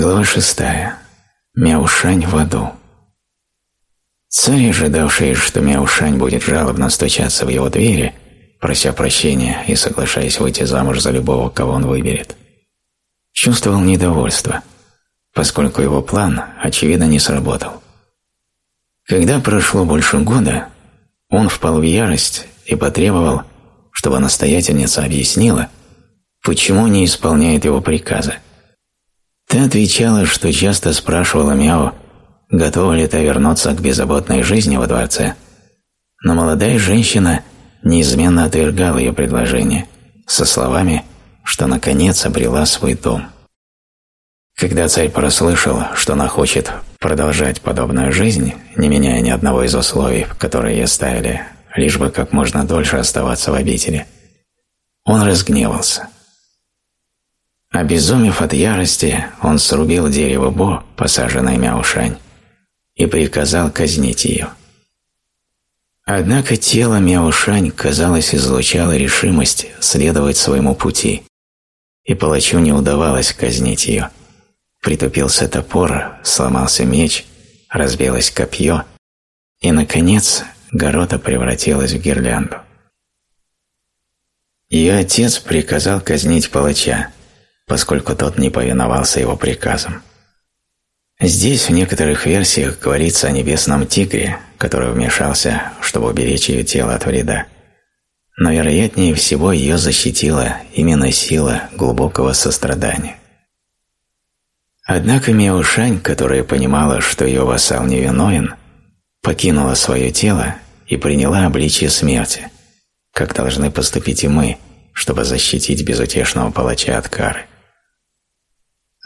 Глава шестая. Мяушань в аду. Царь, ожидавший, что Мяушань будет жалобно стучаться в его двери, прося прощения и соглашаясь выйти замуж за любого, кого он выберет, чувствовал недовольство, поскольку его план, очевидно, не сработал. Когда прошло больше года, он впал в ярость и потребовал, чтобы настоятельница объяснила, почему не исполняет его приказа. Та отвечала, что часто спрашивала Мяо, готова ли та вернуться к беззаботной жизни во дворце, но молодая женщина неизменно отвергала ее предложение со словами, что наконец обрела свой дом. Когда царь прослышал, что она хочет продолжать подобную жизнь, не меняя ни одного из условий, которые ей ставили, лишь бы как можно дольше оставаться в обители, он разгневался. Обезумев от ярости, он срубил дерево Бо, посаженное Мяушань, и приказал казнить ее. Однако тело Мяушань, казалось, излучало решимость следовать своему пути, и палачу не удавалось казнить ее – Притупился топор, сломался меч, разбилось копье, и, наконец, города превратилась в гирлянду. Ее отец приказал казнить палача, поскольку тот не повиновался его приказам. Здесь в некоторых версиях говорится о небесном тигре, который вмешался, чтобы уберечь ее тело от вреда. Но вероятнее всего ее защитила именно сила глубокого сострадания. Однако Мяушань, которая понимала, что ее вассал невиновен, покинула свое тело и приняла обличие смерти, как должны поступить и мы, чтобы защитить безутешного палача от кары.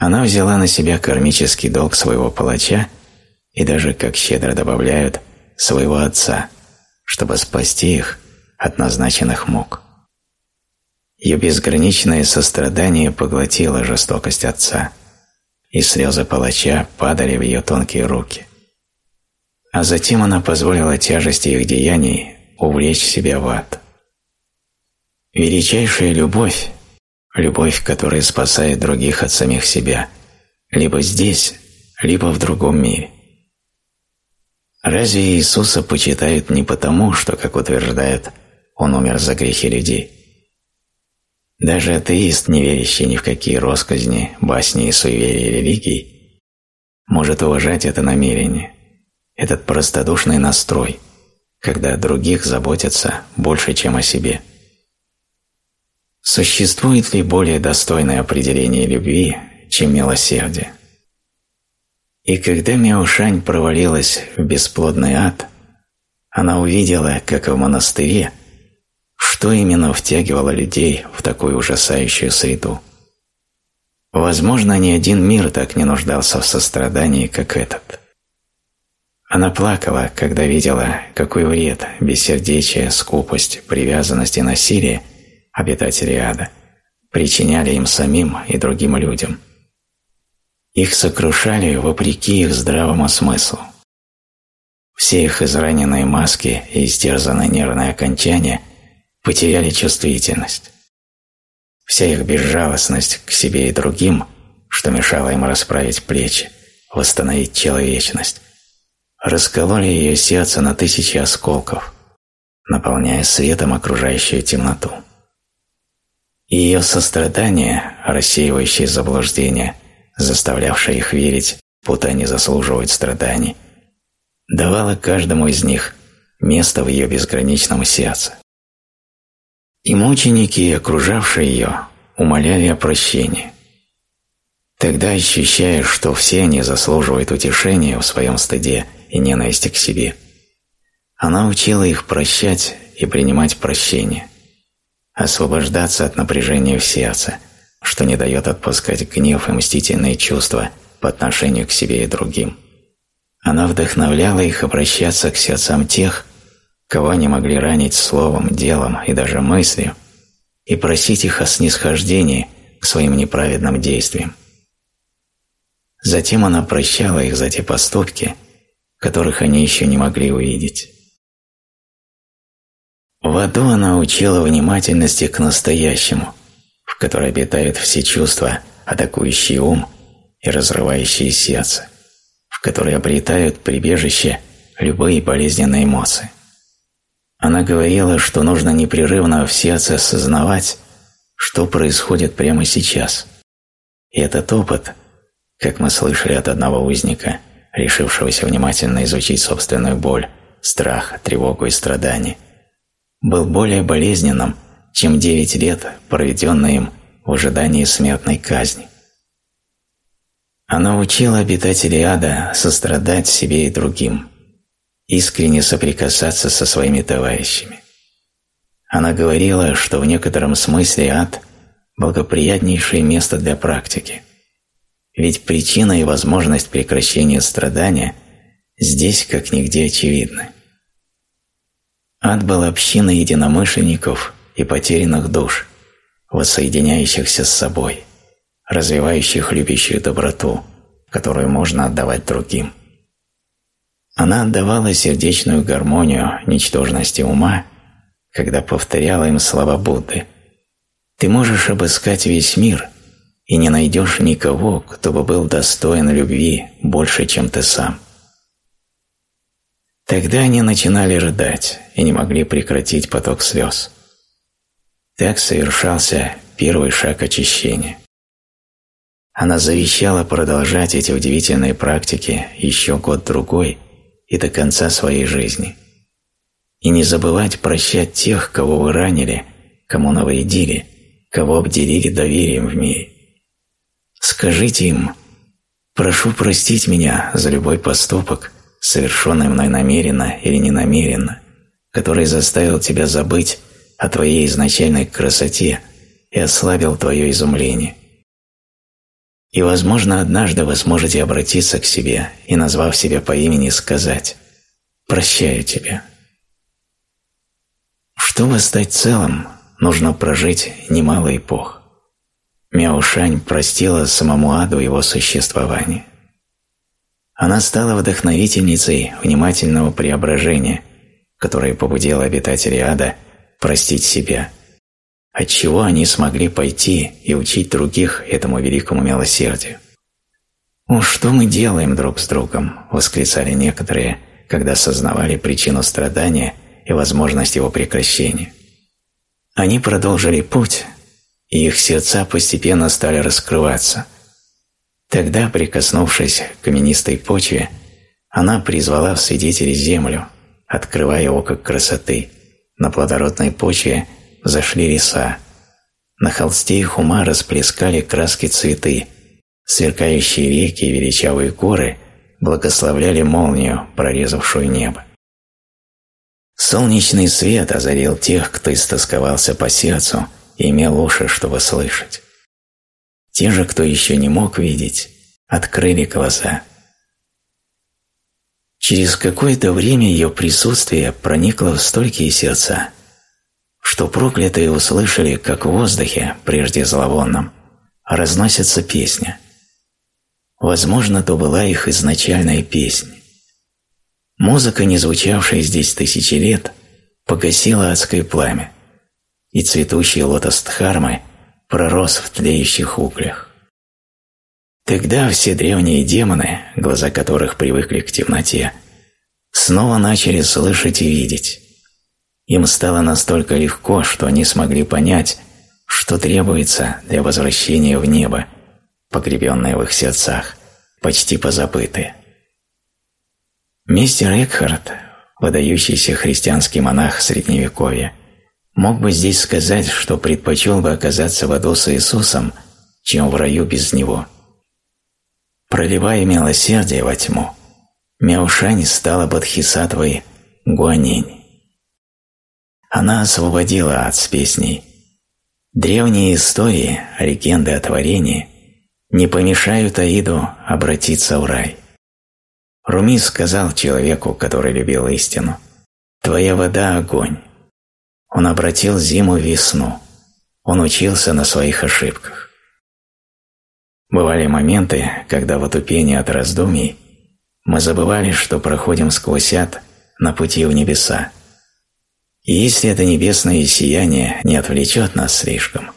Она взяла на себя кармический долг своего палача и даже, как щедро добавляют, своего отца, чтобы спасти их от назначенных мук. Ее безграничное сострадание поглотило жестокость отца – и слезы палача падали в ее тонкие руки. А затем она позволила тяжести их деяний увлечь себя в ад. Величайшая любовь – любовь, которая спасает других от самих себя, либо здесь, либо в другом мире. Разве Иисуса почитают не потому, что, как утверждают, Он умер за грехи людей? Даже атеист, не верящий ни в какие росказни, басни и суеверия религий, может уважать это намерение, этот простодушный настрой, когда о других заботятся больше, чем о себе. Существует ли более достойное определение любви, чем милосердие? И когда Мяушань провалилась в бесплодный ад, она увидела, как в монастыре что именно втягивало людей в такую ужасающую среду? Возможно, ни один мир так не нуждался в сострадании, как этот. Она плакала, когда видела, какой вред бессердечие, скупость, привязанность и насилие обитатели ада причиняли им самим и другим людям. Их сокрушали вопреки их здравому смыслу. Все их израненные маски и истерзанные нервные окончания – потеряли чувствительность. Вся их безжалостность к себе и другим, что мешало им расправить плечи, восстановить человечность, раскололи ее сердце на тысячи осколков, наполняя светом окружающую темноту. Ее сострадание, рассеивающее заблуждения, заставлявшее их верить, будто они заслуживают страданий, давало каждому из них место в ее безграничном сердце. И мученики, окружавшие ее, умоляли о прощении. Тогда, ощущая, что все они заслуживают утешения в своем стыде и ненависти к себе, она учила их прощать и принимать прощение, освобождаться от напряжения в сердце, что не дает отпускать гнев и мстительные чувства по отношению к себе и другим. Она вдохновляла их обращаться к сердцам тех, кого они могли ранить словом, делом и даже мыслью, и просить их о снисхождении к своим неправедным действиям. Затем она прощала их за те поступки, которых они еще не могли увидеть. В аду она учила внимательности к настоящему, в которой обитают все чувства, атакующий ум и разрывающее сердце, в которой обретают прибежище любые болезненные эмоции. Она говорила, что нужно непрерывно в сердце осознавать, что происходит прямо сейчас. И этот опыт, как мы слышали от одного узника, решившегося внимательно изучить собственную боль, страх, тревогу и страдания, был более болезненным, чем девять лет, проведенные им в ожидании смертной казни. Она учила обитателей ада сострадать себе и другим, искренне соприкасаться со своими товарищами. Она говорила, что в некотором смысле ад – благоприятнейшее место для практики. Ведь причина и возможность прекращения страдания здесь как нигде очевидны. Ад был общиной единомышленников и потерянных душ, воссоединяющихся с собой, развивающих любящую доброту, которую можно отдавать другим. Она отдавала сердечную гармонию ничтожности ума, когда повторяла им слова Будды. «Ты можешь обыскать весь мир и не найдешь никого, кто бы был достоин любви больше, чем ты сам». Тогда они начинали рыдать и не могли прекратить поток слез. Так совершался первый шаг очищения. Она завещала продолжать эти удивительные практики еще год-другой и до конца своей жизни. И не забывать прощать тех, кого вы ранили, кому навредили, кого обделили доверием в мире. Скажите им «Прошу простить меня за любой поступок, совершенный мной намеренно или ненамеренно, который заставил тебя забыть о твоей изначальной красоте и ослабил твое изумление. И, возможно, однажды вы сможете обратиться к себе и, назвав себя по имени, сказать «Прощаю тебя». Чтобы стать целым, нужно прожить немало эпох. Мяушань простила самому аду его существование. Она стала вдохновительницей внимательного преображения, которое побудило обитателей ада – простить себя, отчего они смогли пойти и учить других этому великому милосердию. «О, что мы делаем друг с другом?» – восклицали некоторые, когда осознавали причину страдания и возможность его прекращения. Они продолжили путь, и их сердца постепенно стали раскрываться. Тогда, прикоснувшись к каменистой почве, она призвала в свидетели землю, открывая око красоты – на плодородной почве зашли леса. На холсте их ума расплескали краски цветы. Сверкающие реки и величавые горы благословляли молнию, прорезавшую небо. Солнечный свет озарил тех, кто истосковался по сердцу и имел уши, чтобы слышать. Те же, кто еще не мог видеть, открыли глаза. Через какое-то время ее присутствие проникло в столькие сердца, что проклятые услышали, как в воздухе, прежде зловонном, разносится песня. Возможно, то была их изначальная песня. Музыка, не звучавшая здесь тысячи лет, погасила адское пламя, и цветущий лотос Дхармы пророс в тлеющих углях. Тогда все древние демоны, глаза которых привыкли к темноте, снова начали слышать и видеть. Им стало настолько легко, что они смогли понять, что требуется для возвращения в небо, погребенное в их сердцах, почти позабытое. Мистер Экхарт, выдающийся христианский монах Средневековья, мог бы здесь сказать, что предпочел бы оказаться в аду с Иисусом, чем в раю без Него – проливая милосердие во тьму, Мяушань стала бодхисаттвой Гуанинь. Она освободила ад с песней. Древние истории, легенды о творении не помешают Аиду обратиться в рай. Руми сказал человеку, который любил истину, «Твоя вода – огонь». Он обратил зиму в весну. Он учился на своих ошибках. Бывали моменты, когда в отупении от раздумий мы забывали, что проходим сквозь ад на пути в небеса. И если это небесное сияние не отвлечет нас слишком,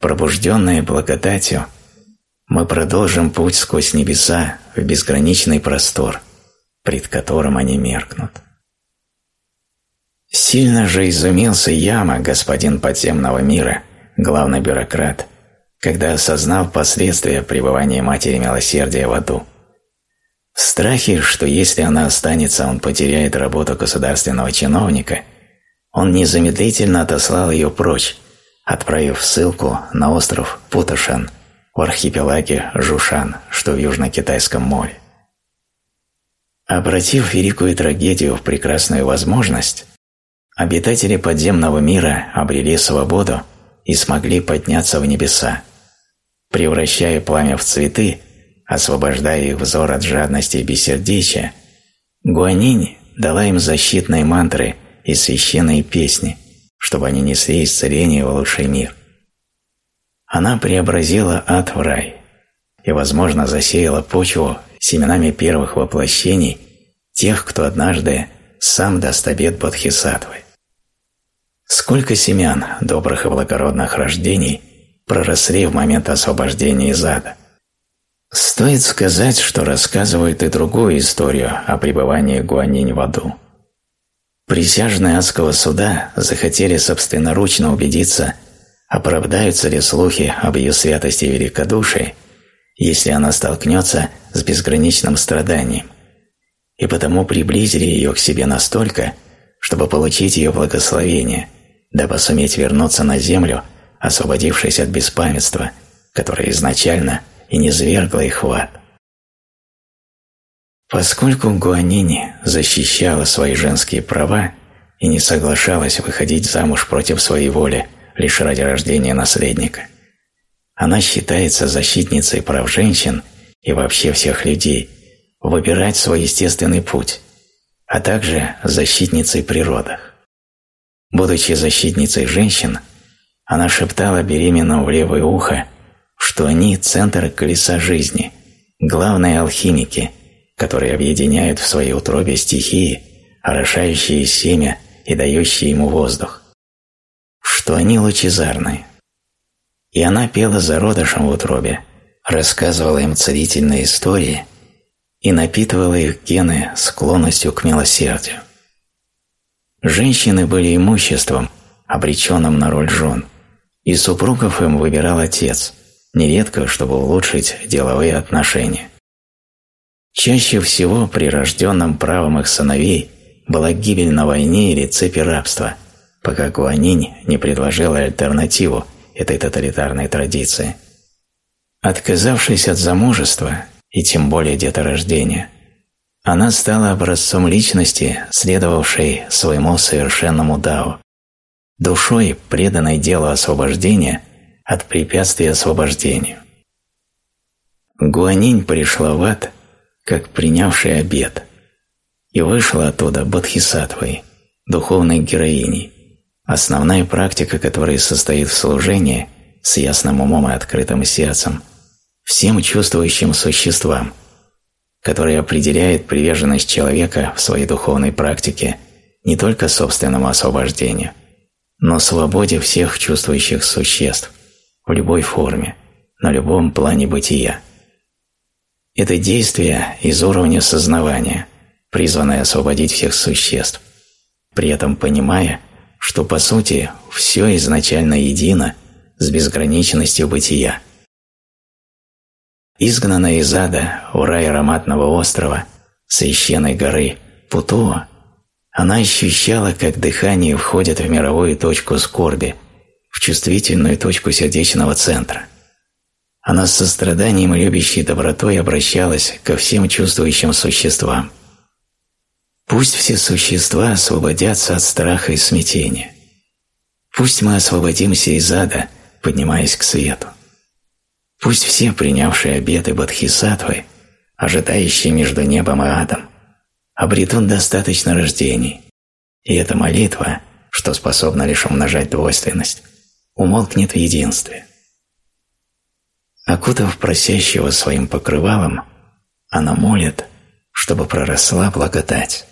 пробужденное благодатью, мы продолжим путь сквозь небеса в безграничный простор, пред которым они меркнут. Сильно же изумился Яма, господин подземного мира, главный бюрократ, когда осознал последствия пребывания Матери Милосердия в аду. В страхе, что если она останется, он потеряет работу государственного чиновника, он незамедлительно отослал ее прочь, отправив ссылку на остров Путашан в архипелаге Жушан, что в Южно-Китайском море. Обратив великую трагедию в прекрасную возможность, обитатели подземного мира обрели свободу и смогли подняться в небеса, превращая пламя в цветы, освобождая их взор от жадности и бессердечия, Гуанинь дала им защитные мантры и священные песни, чтобы они несли исцеление в лучший мир. Она преобразила ад в рай и, возможно, засеяла почву семенами первых воплощений тех, кто однажды сам даст обет Бодхисаттвы. Сколько семян добрых и благородных рождений проросли в момент освобождения из ада. Стоит сказать, что рассказывают и другую историю о пребывании Гуанинь в аду. Присяжные адского суда захотели собственноручно убедиться, оправдаются ли слухи об ее святости и великодушии, если она столкнется с безграничным страданием, и потому приблизили ее к себе настолько, чтобы получить ее благословение, дабы суметь вернуться на землю, освободившись от беспамятства, которое изначально и не звергло их в ад. Поскольку Гуанини защищала свои женские права и не соглашалась выходить замуж против своей воли лишь ради рождения наследника, она считается защитницей прав женщин и вообще всех людей выбирать свой естественный путь, а также защитницей природы. Будучи защитницей женщин, она шептала беременным в левое ухо, что они – центр колеса жизни, главные алхимики – которые объединяют в своей утробе стихии, орошающие семя и дающие ему воздух, что они лучезарны. И она пела зародышем в утробе, рассказывала им целительные истории и напитывала их гены склонностью к милосердию. Женщины были имуществом, обреченным на роль жен, и супругов им выбирал отец, нередко, чтобы улучшить деловые отношения. Чаще всего при рожденном правом их сыновей была гибель на войне или цепи рабства, пока Гуанинь не предложила альтернативу этой тоталитарной традиции. Отказавшись от замужества и тем более деторождения, она стала образцом личности, следовавшей своему совершенному дао, душой, преданной делу освобождения от препятствий освобождению. Гуанинь пришла в ад – как принявший обет, и вышла оттуда бодхисаттвой, духовной героиней, основная практика которой состоит в служении с ясным умом и открытым сердцем всем чувствующим существам, который определяет приверженность человека в своей духовной практике не только собственному освобождению, но свободе всех чувствующих существ в любой форме, на любом плане бытия. Это действие из уровня сознавания, призванное освободить всех существ, при этом понимая, что по сути все изначально едино с безграничностью бытия. Изгнанная из ада в рай ароматного острова, священной горы Путуа, она ощущала, как дыхание входит в мировую точку скорби, в чувствительную точку сердечного центра – она с состраданием и любящей добротой обращалась ко всем чувствующим существам. Пусть все существа освободятся от страха и смятения. Пусть мы освободимся из ада, поднимаясь к свету. Пусть все принявшие обеты Бодхисаттвы, ожидающие между небом и адом, обретут достаточно рождений, и эта молитва, что способна лишь умножать двойственность, умолкнет в единстве. Окутав просящего своим покрывалом, она молит, чтобы проросла благодать.